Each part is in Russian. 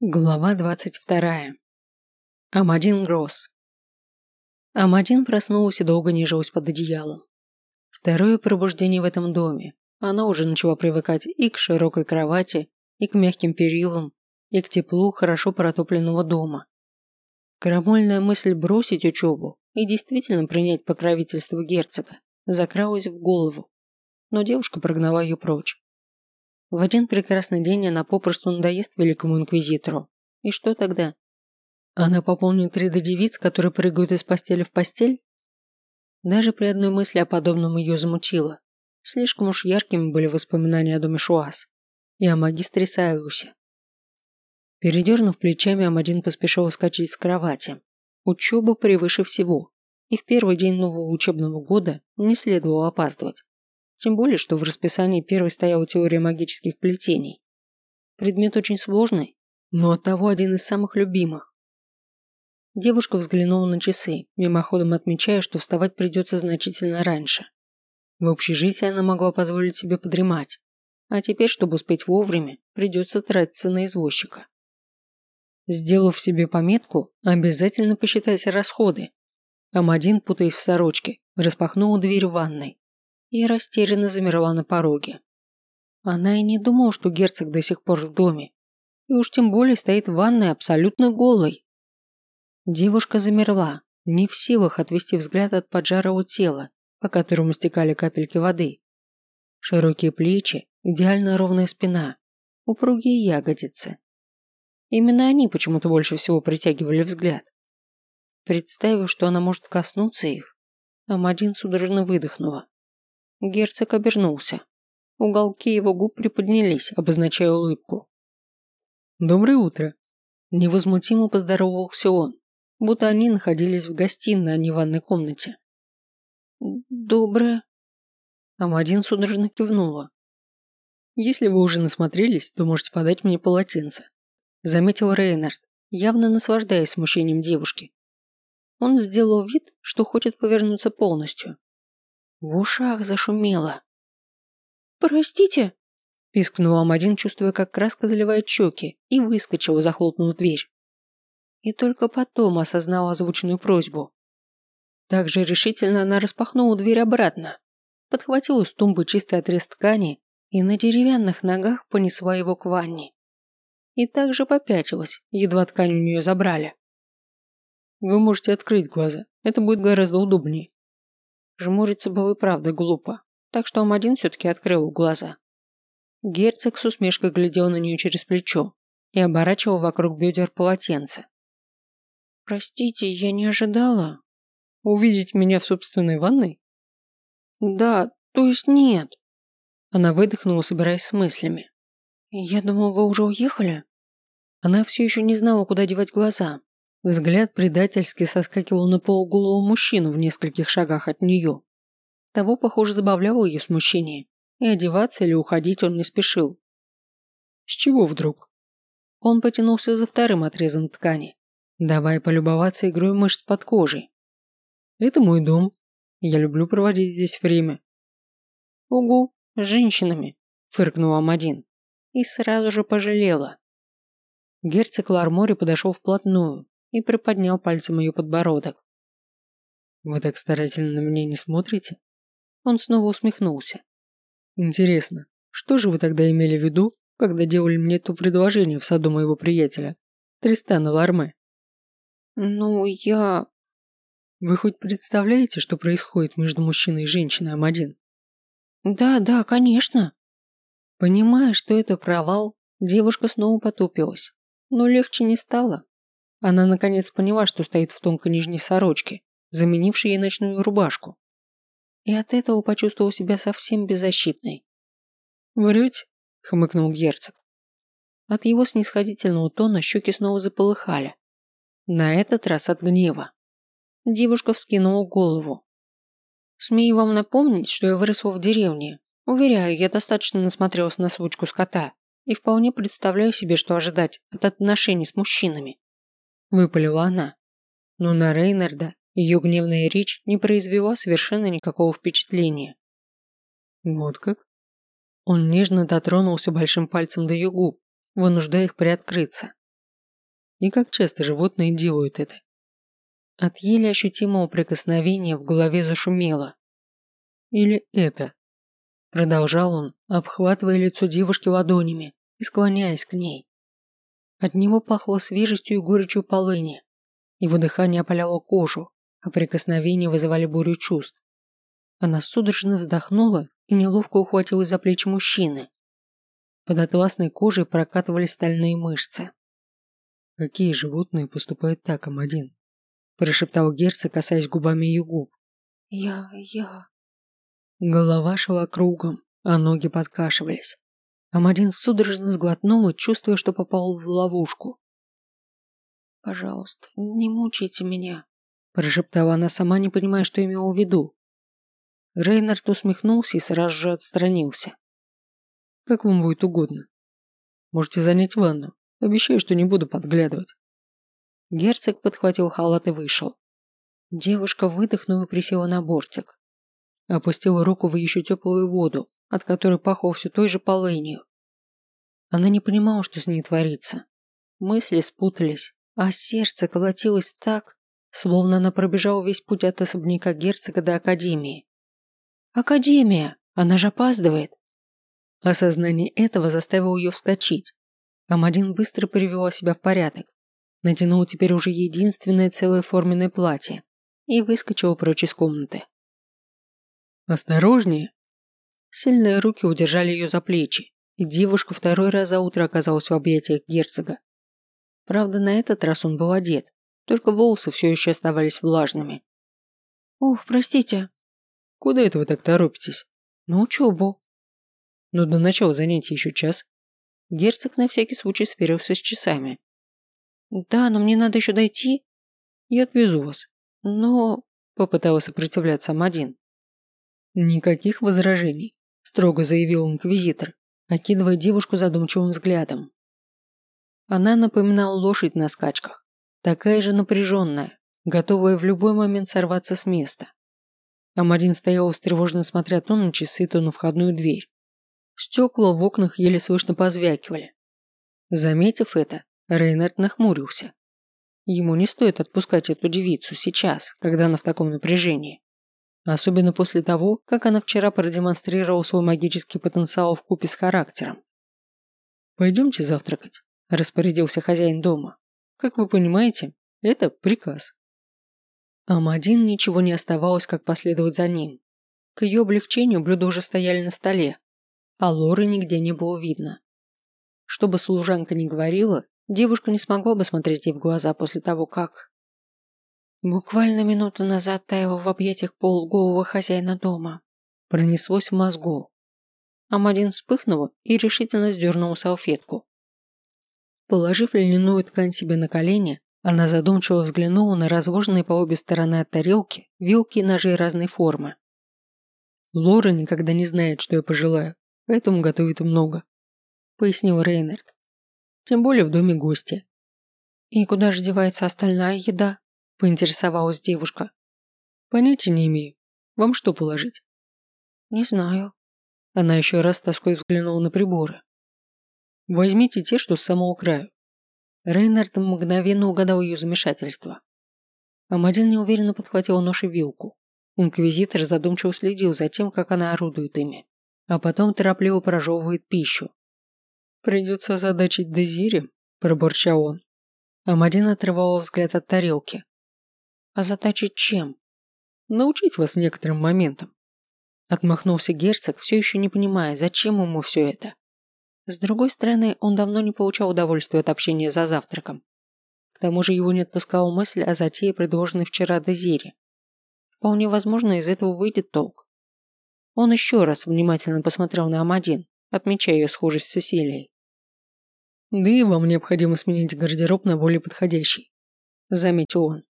Глава двадцать вторая. Амадин Гросс. Амадин проснулась и долго нежилась под одеялом. Второе пробуждение в этом доме. Она уже начала привыкать и к широкой кровати, и к мягким перилам, и к теплу хорошо протопленного дома. Крамольная мысль бросить учебу и действительно принять покровительство герцога закралась в голову, но девушка прогнала ее прочь. В один прекрасный день она попросту надоест великому инквизитору. И что тогда? Она пополнит ряды девиц, которые прыгают из постели в постель? Даже при одной мысли о подобном ее замутило. Слишком уж яркими были воспоминания о доме Шуас и о магистре Сайлусе. Передернув плечами, Амадин поспешил скачать с кровати. Учеба превыше всего, и в первый день нового учебного года не следовало опаздывать. Тем более, что в расписании первой стояла теория магических плетений. Предмет очень сложный, но оттого один из самых любимых. Девушка взглянула на часы, мимоходом отмечая, что вставать придется значительно раньше. В общежитии она могла позволить себе подремать, а теперь, чтобы успеть вовремя, придется тратиться на извозчика. Сделав себе пометку, обязательно посчитать расходы. Амадин, путаясь в сорочке, распахнула дверь в ванной и растерянно замерла на пороге. Она и не думала, что герцог до сих пор в доме, и уж тем более стоит в ванной абсолютно голой. Девушка замерла, не в силах отвести взгляд от поджарого тела, по которому стекали капельки воды. Широкие плечи, идеально ровная спина, упругие ягодицы. Именно они почему-то больше всего притягивали взгляд. Представив, что она может коснуться их, Амадин судорожно выдохнула. Герцог обернулся. Уголки его губ приподнялись, обозначая улыбку. «Доброе утро!» Невозмутимо поздоровался он, будто они находились в гостиной, а не в ванной комнате. «Доброе!» Амадин судорожно кивнула. «Если вы уже насмотрелись, то можете подать мне полотенце», заметил Рейнард, явно наслаждаясь смущением девушки. Он сделал вид, что хочет повернуться полностью, в ушах зашумело. «Простите!» – пискнул Амадин, чувствуя, как краска заливает щеки, и выскочил, захлопнув дверь. И только потом осознала озвученную просьбу. Так же решительно она распахнула дверь обратно, подхватила с тумбы чистый отрез ткани и на деревянных ногах понесла его к ванне. И также попятилась, едва ткань у нее забрали. «Вы можете открыть глаза, это будет гораздо удобнее», Жмуриться было и правда глупо, так что Амадин все-таки открыл глаза. Герцог с усмешкой глядел на нее через плечо и оборачивал вокруг бедер полотенце. «Простите, я не ожидала». «Увидеть меня в собственной ванной?» «Да, то есть нет». Она выдохнула, собираясь с мыслями. «Я думал, вы уже уехали?» Она все еще не знала, куда девать глаза, Взгляд предательски соскакивал на полуголого мужчину в нескольких шагах от нее. Того, похоже, забавляло ее смущение, и одеваться или уходить он не спешил. С чего вдруг? Он потянулся за вторым отрезом ткани, давая полюбоваться игрой мышц под кожей. Это мой дом. Я люблю проводить здесь время. Угу, с женщинами, фыркнула Амадин. И сразу же пожалела. Герцог Лармори подошел вплотную, и приподнял пальцем ее подбородок. «Вы так старательно на меня не смотрите?» Он снова усмехнулся. «Интересно, что же вы тогда имели в виду, когда делали мне то предложение в саду моего приятеля, Тристана Ларме?» «Ну, я...» «Вы хоть представляете, что происходит между мужчиной и женщиной, Амадин?» «Да, да, конечно». Понимая, что это провал, девушка снова потупилась, но легче не стало. Она наконец поняла, что стоит в тонкой нижней сорочке, заменившей ей ночную рубашку. И от этого почувствовала себя совсем беззащитной. «Врете?» – хмыкнул герцог. От его снисходительного тона щеки снова заполыхали. На этот раз от гнева. Девушка вскинула голову. «Смею вам напомнить, что я выросла в деревне. Уверяю, я достаточно насмотрелась на случку скота и вполне представляю себе, что ожидать от отношений с мужчинами выпалила она. Но на Рейнарда ее гневная речь не произвела совершенно никакого впечатления. Вот как? Он нежно дотронулся большим пальцем до ее губ, вынуждая их приоткрыться. И как часто животные делают это? От еле ощутимого прикосновения в голове зашумело. Или это? Продолжал он, обхватывая лицо девушки ладонями и склоняясь к ней. От него пахло свежестью и горечью полыни. Его дыхание опаляло кожу, а прикосновения вызывали бурю чувств. Она судорожно вздохнула и неловко ухватилась за плечи мужчины. Под атласной кожей прокатывались стальные мышцы. «Какие животные поступают так, Амадин?» прошептал герцог, касаясь губами ее губ. «Я... я...» Голова шла кругом, а ноги подкашивались. Амадин судорожно сглотнул, чувствуя, что попал в ловушку. «Пожалуйста, не мучайте меня», прошептала она, сама не понимая, что имела в виду. Рейнард усмехнулся и сразу же отстранился. «Как вам будет угодно. Можете занять ванну. Обещаю, что не буду подглядывать». Герцог подхватил халат и вышел. Девушка выдохнула и присела на бортик. Опустила руку в еще теплую воду, от которой пахло все той же полынью. Она не понимала, что с ней творится. Мысли спутались, а сердце колотилось так, словно она пробежала весь путь от особняка герцога до академии. «Академия! Она же опаздывает!» Осознание этого заставило ее вскочить. Амадин быстро привела себя в порядок, натянула теперь уже единственное целое форменное платье и выскочила прочь из комнаты. «Осторожнее!» Сильные руки удержали ее за плечи, и девушка второй раз за утро оказалась в объятиях герцога. Правда, на этот раз он был одет, только волосы все еще оставались влажными. «Ух, простите». «Куда это вы так торопитесь?» «На учебу». «Но до начала занятий еще час». Герцог на всякий случай сверился с часами. «Да, но мне надо еще дойти». «Я отвезу вас». «Но...» – попытался сопротивляться Амадин. «Никаких возражений», – строго заявил инквизитор, окидывая девушку задумчивым взглядом. Она напоминала лошадь на скачках, такая же напряженная, готовая в любой момент сорваться с места. Амадин стоял встревоженно смотря то на часы, то на входную дверь. Стекла в окнах еле слышно позвякивали. Заметив это, Рейнард нахмурился. Ему не стоит отпускать эту девицу сейчас, когда она в таком напряжении. Особенно после того, как она вчера продемонстрировала свой магический потенциал в купе с характером. «Пойдемте завтракать», – распорядился хозяин дома. «Как вы понимаете, это приказ». Амадин ничего не оставалось, как последовать за ним. К ее облегчению блюда уже стояли на столе, а Лоры нигде не было видно. Что бы служанка ни говорила, Девушка не смогла бы смотреть ей в глаза после того, как... Буквально минуту назад таяла в объятиях полуголого хозяина дома. Пронеслось в мозгу. Амадин вспыхнула и решительно сдернула салфетку. Положив льняную ткань себе на колени, она задумчиво взглянула на разложенные по обе стороны от тарелки вилки и ножи разной формы. Лора никогда не знает, что я пожелаю, поэтому готовит много, пояснил Рейнард. Тем более в доме гости. «И куда же девается остальная еда?» – поинтересовалась девушка. «Понятия не имею. Вам что положить?» «Не знаю». Она еще раз тоской взглянула на приборы. «Возьмите те, что с самого краю». Рейнард мгновенно угадал ее замешательство. Амадин неуверенно подхватил нож и вилку. Инквизитор задумчиво следил за тем, как она орудует ими, а потом торопливо прожевывает пищу, «Придется озадачить Дезире», – пробурчал он. Амадин отрывал взгляд от тарелки. «Озадачить чем?» «Научить вас некоторым моментам». Отмахнулся герцог, все еще не понимая, зачем ему все это. С другой стороны, он давно не получал удовольствия от общения за завтраком. К тому же его не отпускала мысль о затее, предложенной вчера Дезире. Вполне возможно, из этого выйдет толк. Он еще раз внимательно посмотрел на Амадин, отмечая ее схожесть с Сесилией. Да и вам необходимо сменить гардероб на более подходящий. Заметил он.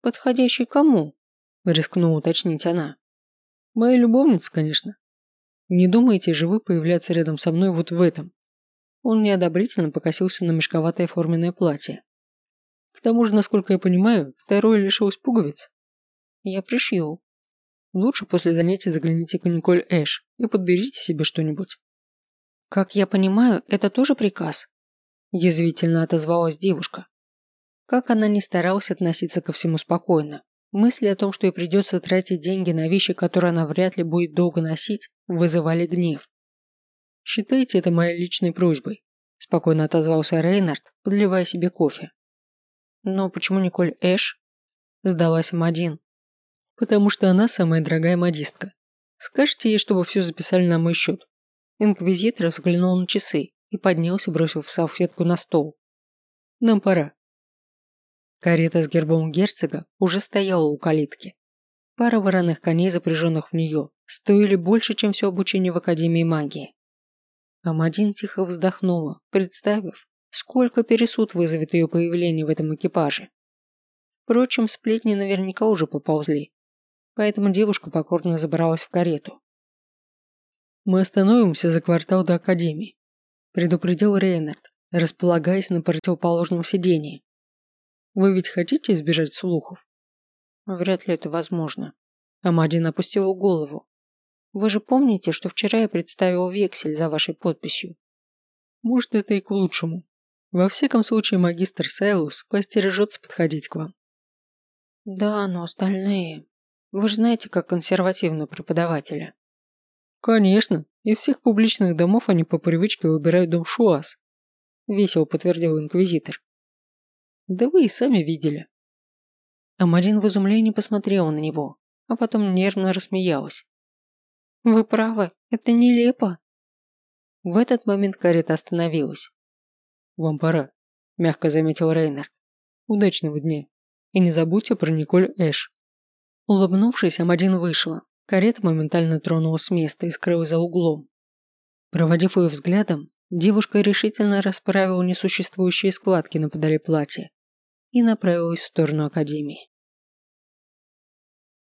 Подходящий кому? Рискнула уточнить она. Моя любовница, конечно. Не думаете же вы появляться рядом со мной вот в этом? Он неодобрительно покосился на мешковатое форменное платье. К тому же, насколько я понимаю, второе лишилось пуговиц. Я пришью. Лучше после занятий загляните к Николь Эш и подберите себе что-нибудь. Как я понимаю, это тоже приказ? Язвительно отозвалась девушка. Как она не старалась относиться ко всему спокойно, мысли о том, что ей придется тратить деньги на вещи, которые она вряд ли будет долго носить, вызывали гнев. «Считайте это моей личной просьбой», – спокойно отозвался Рейнард, подливая себе кофе. «Но почему Николь Эш?» – сдалась Мадин. «Потому что она самая дорогая модистка. Скажите ей, чтобы все записали на мой счет». Инквизитор взглянул на часы и поднялся, бросив салфетку на стол. «Нам пора». Карета с гербом герцога уже стояла у калитки. Пара вороных коней, запряженных в нее, стоили больше, чем все обучение в Академии магии. Амадин тихо вздохнула, представив, сколько пересуд вызовет ее появление в этом экипаже. Впрочем, сплетни наверняка уже поползли, поэтому девушка покорно забралась в карету. «Мы остановимся за квартал до Академии», – предупредил Рейнард, располагаясь на противоположном сидении. Вы ведь хотите избежать слухов? Вряд ли это возможно. Амадин опустила голову. Вы же помните, что вчера я представил вексель за вашей подписью? Может, это и к лучшему. Во всяком случае, магистр Сайлус постережется подходить к вам. Да, но остальные... Вы же знаете, как консервативны преподаватели. Конечно, из всех публичных домов они по привычке выбирают дом Шуас. Весело подтвердил инквизитор. Да вы и сами видели. Амарин в изумлении посмотрела на него, а потом нервно рассмеялась. Вы правы, это нелепо. В этот момент карета остановилась. Вам пора, мягко заметил Рейнер. Удачного дня. И не забудьте про Николь Эш. Улыбнувшись, Амадин вышла. Карета моментально тронулась с места и скрылась за углом. Проводив ее взглядом, девушка решительно расправила несуществующие складки на подоле платья и направилась в сторону Академии.